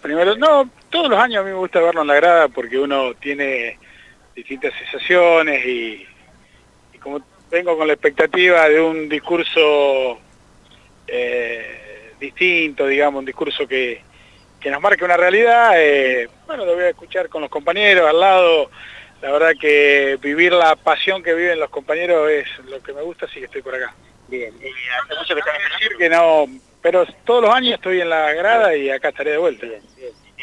primero, no, todos los años a mí me gusta verlo en la grada porque uno tiene distintas sensaciones y, como vengo con la expectativa de un discurso eh, distinto, digamos, un discurso que, nos marque una realidad, eh, bueno, lo voy a escuchar con los compañeros al lado, la verdad que vivir la pasión que viven los compañeros es lo que me gusta, así que estoy por acá. Bien, y hace mucho que están decir que no, pero todos los años estoy en la grada y acá estaré de vuelta.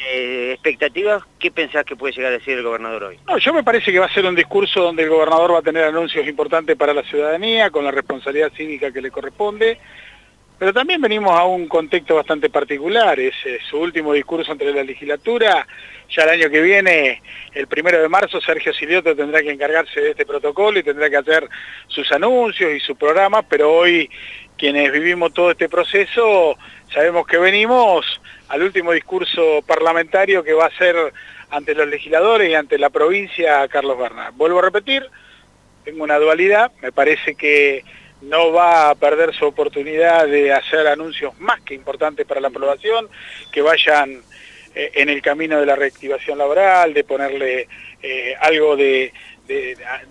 Eh, ¿Expectativas? ¿Qué pensás que puede llegar a decir el gobernador hoy? No, yo me parece que va a ser un discurso donde el gobernador va a tener anuncios importantes para la ciudadanía, con la responsabilidad cívica que le corresponde, pero también venimos a un contexto bastante particular, es, su último discurso entre la legislatura, ya el año que viene, el primero de marzo, Sergio Silioto tendrá que encargarse de este protocolo y tendrá que hacer sus anuncios y su programa, pero hoy quienes vivimos todo este proceso sabemos que venimos al último discurso parlamentario que va a ser ante los legisladores y ante la provincia Carlos Bernal. Vuelvo a repetir, tengo una dualidad, me parece que no va a perder su oportunidad de hacer anuncios más que importantes para la aprobación, que vayan eh, en el camino de la reactivación laboral, de ponerle eh, algo de,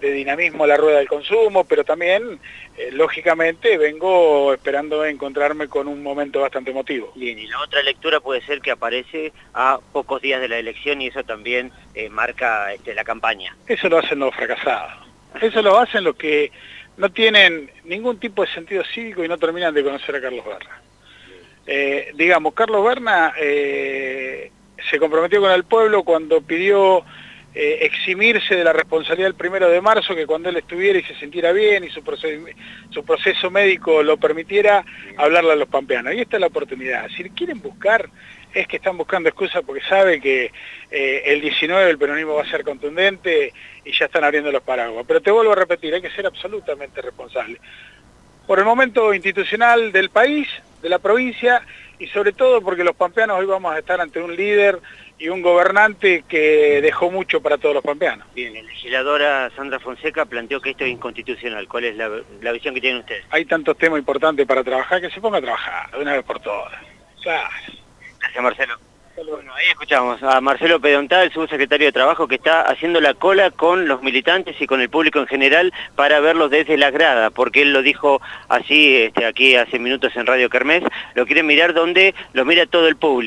dinamismo a la rueda del consumo, pero también, eh, lógicamente, vengo esperando encontrarme con un momento bastante emotivo. Bien, y la otra lectura puede ser que aparece a pocos días de la elección y eso también marca este, la campaña. Eso lo hacen los fracasados. Eso lo hacen los que no tienen ningún tipo de sentido cívico y no terminan de conocer a Carlos Berna. Eh, digamos, Carlos Berna eh, se comprometió con el pueblo cuando pidió eh, eximirse de la responsabilidad el primero de marzo, que cuando él estuviera y se sintiera bien y su proceso, médico lo permitiera, hablarle a los pampeanos. Y esta es la oportunidad. Si quieren buscar, es que están buscando excusas porque saben que el 19 el peronismo va a ser contundente y ya están abriendo los paraguas. Pero te vuelvo a repetir, hay que ser absolutamente responsable. Por el momento institucional del país, de la provincia y sobre todo porque los pampeanos hoy vamos a estar ante un líder y un gobernante que dejó mucho para todos los pampeanos. Bien, la legisladora Sandra Fonseca planteó que esto es inconstitucional. ¿Cuál es la, visión que tienen ustedes? Hay tantos temas importantes para trabajar que se ponga a trabajar de una vez por todas. Claro. Gracias, Marcelo. Bueno, ahí escuchamos a Marcelo Pedontal, subsecretario de Trabajo, que está haciendo la cola con los militantes y con el público en general para verlos desde la grada, porque él lo dijo así este, aquí hace minutos en Radio Kermés, lo quiere mirar donde lo mira todo el público.